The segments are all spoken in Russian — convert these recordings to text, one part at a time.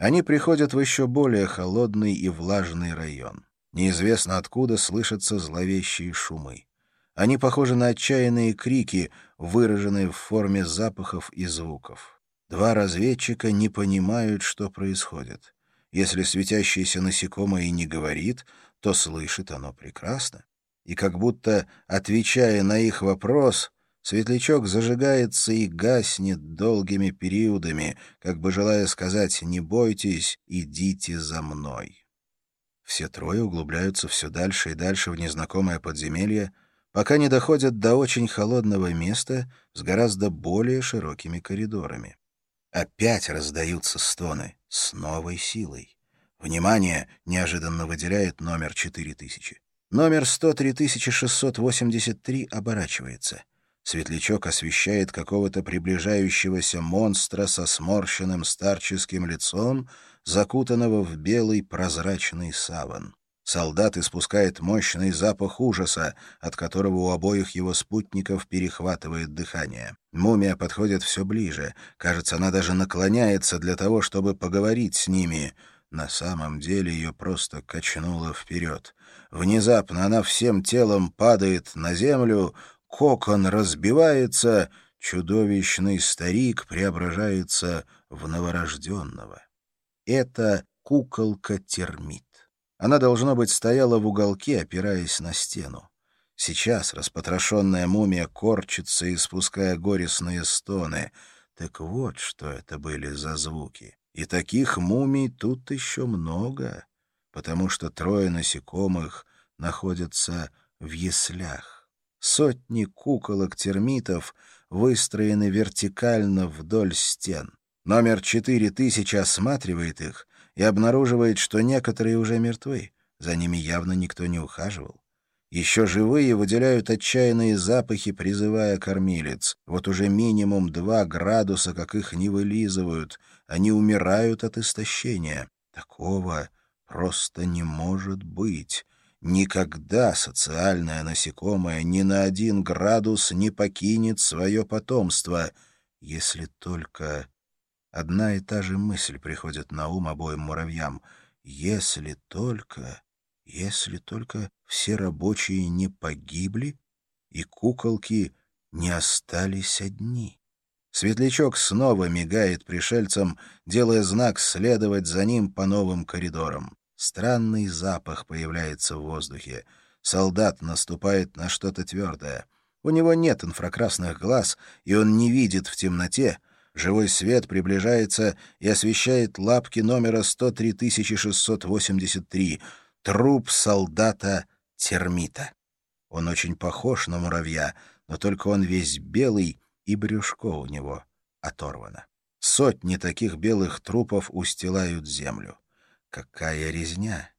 Они приходят в еще более холодный и влажный район. Неизвестно откуда слышатся зловещие шумы. Они похожи на отчаянные крики, выраженные в форме запахов и звуков. Два разведчика не понимают, что происходит. Если светящееся насекомое и не говорит, то слышит оно прекрасно. И как будто, отвечая на их вопрос, светлячок зажигается и гаснет долгими периодами, как бы желая сказать «не бойтесь, идите за мной». Все трое углубляются все дальше и дальше в незнакомое подземелье, пока не доходят до очень холодного места с гораздо более широкими коридорами. Опять раздаются стоны с новой силой. «Внимание!» — неожиданно выделяет номер 4000. Номер 103683 оборачивается. Светлячок освещает какого-то приближающегося монстра со сморщенным старческим лицом, закутанного в белый прозрачный саван. Солдат испускает мощный запах ужаса, от которого у обоих его спутников перехватывает дыхание. Мумия подходит все ближе. Кажется, она даже наклоняется для того, чтобы поговорить с ними. На самом деле ее просто качнуло вперед. Внезапно она всем телом падает на землю, кокон разбивается, чудовищный старик преображается в новорожденного. Это куколка-термит. Она, должно быть, стояла в уголке, опираясь на стену. Сейчас распотрошенная мумия корчится, испуская горестные стоны. Так вот, что это были за звуки. И таких мумий тут еще много, потому что трое насекомых находятся в яслях. Сотни куколок-термитов выстроены вертикально вдоль стен. Номер 4000 осматривает их и обнаруживает, что некоторые уже мертвы, за ними явно никто не ухаживал. Еще живые выделяют отчаянные запахи, призывая кормилец. Вот уже минимум два градуса, как их не вылизывают. Они умирают от истощения. Такого просто не может быть. Никогда социальное насекомое ни на один градус не покинет свое потомство, если только Одна и та же мысль приходит на ум обоим муравьям. Если только... Если только все рабочие не погибли и куколки не остались одни. Светлячок снова мигает пришельцам, делая знак следовать за ним по новым коридорам. Странный запах появляется в воздухе. Солдат наступает на что-то твердое. У него нет инфракрасных глаз, и он не видит в темноте, Живой свет приближается и освещает лапки номера 103683. Труп солдата-термита. Он очень похож на муравья, но только он весь белый, и брюшко у него оторвано. Сотни таких белых трупов устилают землю. Какая резня!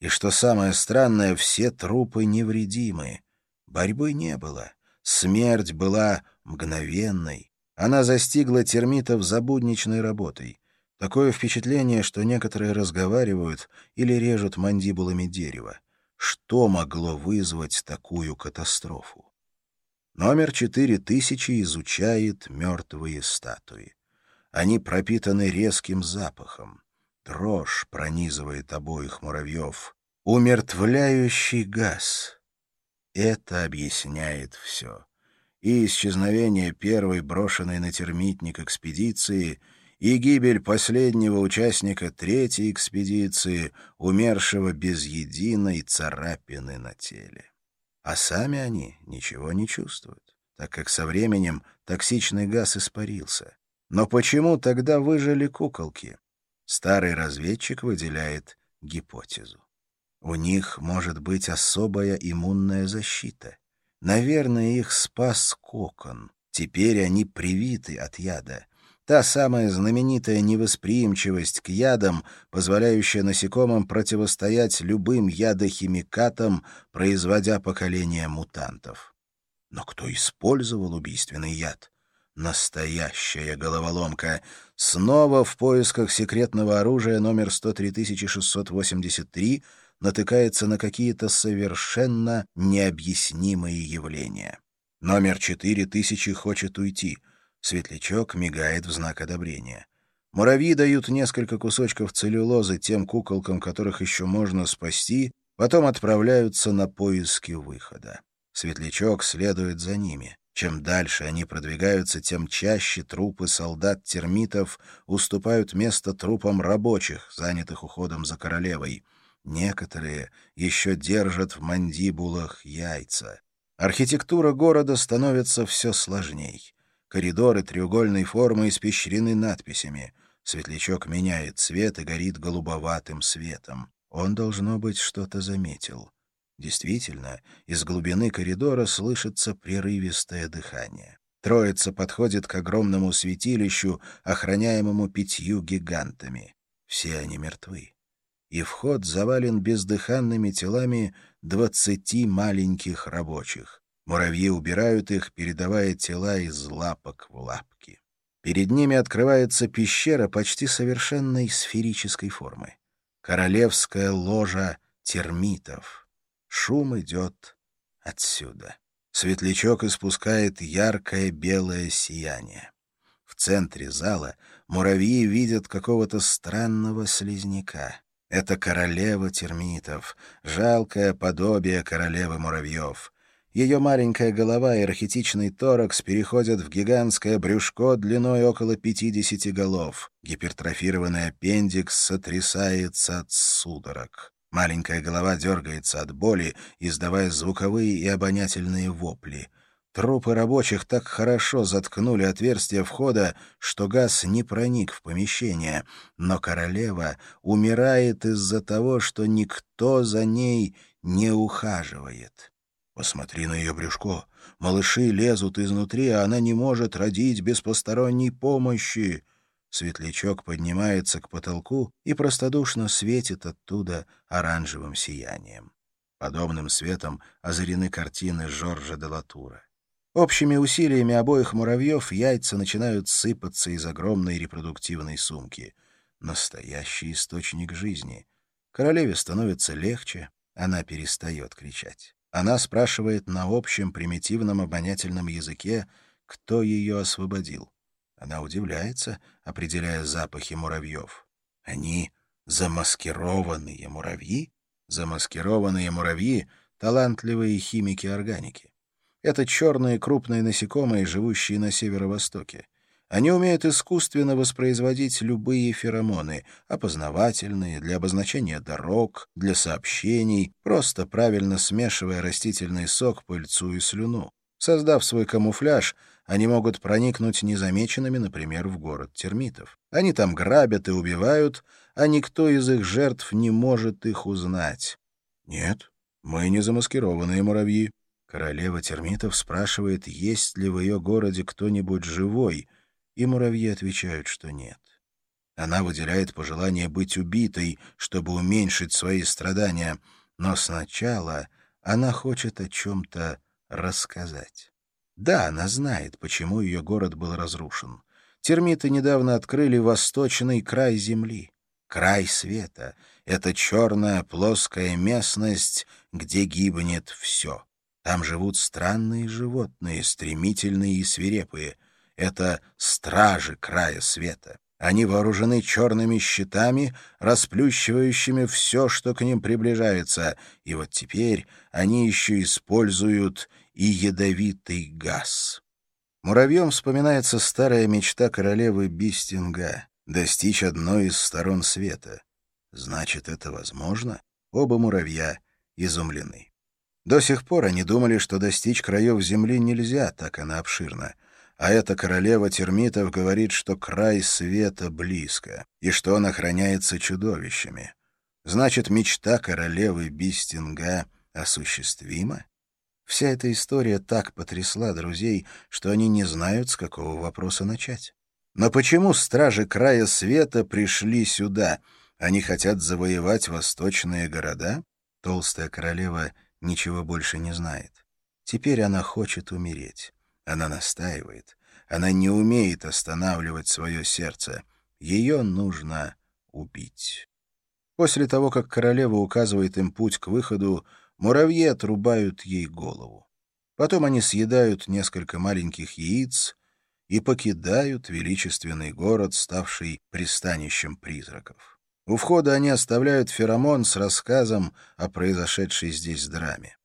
И что самое странное, все трупы невредимы. Борьбы не было. Смерть была мгновенной. Она застигла термитов забудничной работой. Такое впечатление, что некоторые разговаривают или режут мандибулами дерево. Что могло вызвать такую катастрофу? Номер 4000 изучает мертвые статуи. Они пропитаны резким запахом. Дрожь пронизывает обоих муравьев. Умертвляющий газ. Это объясняет все и исчезновение первой брошенной на термитник экспедиции, и гибель последнего участника третьей экспедиции, умершего без единой царапины на теле. А сами они ничего не чувствуют, так как со временем токсичный газ испарился. Но почему тогда выжили куколки? Старый разведчик выделяет гипотезу. У них может быть особая иммунная защита — Наверное, их спас кокон. Теперь они привиты от яда. Та самая знаменитая невосприимчивость к ядам, позволяющая насекомым противостоять любым ядохимикатам, производя поколение мутантов. Но кто использовал убийственный яд? Настоящая головоломка. Снова в поисках секретного оружия номер 103683 натыкается на какие-то совершенно необъяснимые явления. Номер 4000 хочет уйти. Светлячок мигает в знак одобрения. Муравьи дают несколько кусочков целлюлозы тем куколкам, которых еще можно спасти, потом отправляются на поиски выхода. Светлячок следует за ними. Чем дальше они продвигаются, тем чаще трупы солдат-термитов уступают место трупам рабочих, занятых уходом за королевой. Некоторые еще держат в мандибулах яйца. Архитектура города становится все сложней. Коридоры треугольной формы испещрены надписями. Светлячок меняет цвет и горит голубоватым светом. Он, должно быть, что-то заметил. Действительно, из глубины коридора слышится прерывистое дыхание. Троица подходит к огромному святилищу, охраняемому пятью гигантами. Все они мертвы. И вход завален бездыханными телами двадцати маленьких рабочих. Муравьи убирают их, передавая тела из лапок в лапки. Перед ними открывается пещера почти совершенной сферической формы. Королевская ложа термитов — Шум идет отсюда. Светлячок испускает яркое белое сияние. В центре зала муравьи видят какого-то странного слизняка. Это королева термитов, жалкое подобие королевы муравьев. Ее маленькая голова и рахитичный торакс переходят в гигантское брюшко длиной около 50 голов. Гипертрофированный аппендикс сотрясается от судорог. Маленькая голова дергается от боли, издавая звуковые и обонятельные вопли. Трупы рабочих так хорошо заткнули отверстие входа, что газ не проник в помещение. Но королева умирает из-за того, что никто за ней не ухаживает. Посмотри на ее брюшко. Малыши лезут изнутри, а она не может родить без посторонней помощи. Светлячок поднимается к потолку и простодушно светит оттуда оранжевым сиянием. Подобным светом озарены картины Жоржа де Латура. Общими усилиями обоих муравьев яйца начинают сыпаться из огромной репродуктивной сумки. Настоящий источник жизни. Королеве становится легче, она перестает кричать. Она спрашивает на общем примитивном обонятельном языке, кто ее освободил. Она удивляется, определяя запахи муравьев. Они замаскированные муравьи? Замаскированные муравьи — талантливые химики-органики. Это черные крупные насекомые, живущие на северо-востоке. Они умеют искусственно воспроизводить любые феромоны, опознавательные, для обозначения дорог, для сообщений, просто правильно смешивая растительный сок, пыльцу и слюну. Создав свой камуфляж, они могут проникнуть незамеченными, например, в город термитов. Они там грабят и убивают, а никто из их жертв не может их узнать. Нет, мы не замаскированные муравьи. Королева термитов спрашивает, есть ли в ее городе кто-нибудь живой, и муравьи отвечают, что нет. Она выделяет пожелание быть убитой, чтобы уменьшить свои страдания, но сначала она хочет о чем-то рассказать. Да, она знает, почему ее город был разрушен. Термиты недавно открыли восточный край Земли. Край света — это черная плоская местность, где гибнет все. Там живут странные животные, стремительные и свирепые. Это стражи края света. Они вооружены черными щитами, расплющивающими все, что к ним приближается, и вот теперь они еще используют и ядовитый газ. Муравьем вспоминается старая мечта королевы Бистинга — достичь одной из сторон света. Значит, это возможно? Оба муравья изумлены. До сих пор они думали, что достичь краев земли нельзя, так она обширна. А эта королева термитов говорит, что край света близко, и что он охраняется чудовищами. Значит, мечта королевы Бистинга осуществима? Вся эта история так потрясла друзей, что они не знают, с какого вопроса начать. Но почему стражи края света пришли сюда? Они хотят завоевать восточные города? Толстая королева ничего больше не знает. Теперь она хочет умереть. Она настаивает. Она не умеет останавливать свое сердце. Ее нужно убить. После того, как королева указывает им путь к выходу, Муравьи отрубают ей голову. Потом они съедают несколько маленьких яиц и покидают величественный город, ставший пристанищем призраков. У входа они оставляют феромон с рассказом о произошедшей здесь драме.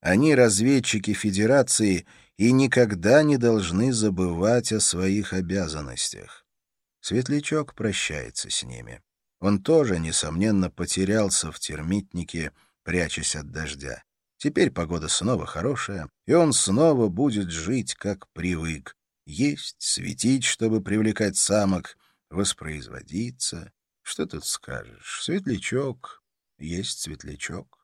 Они разведчики Федерации и никогда не должны забывать о своих обязанностях. Светлячок прощается с ними. Он тоже, несомненно, потерялся в термитнике, прячась от дождя. Теперь погода снова хорошая, и он снова будет жить, как привык. Есть, светить, чтобы привлекать самок, воспроизводиться. Что тут скажешь? Светлячок есть светлячок.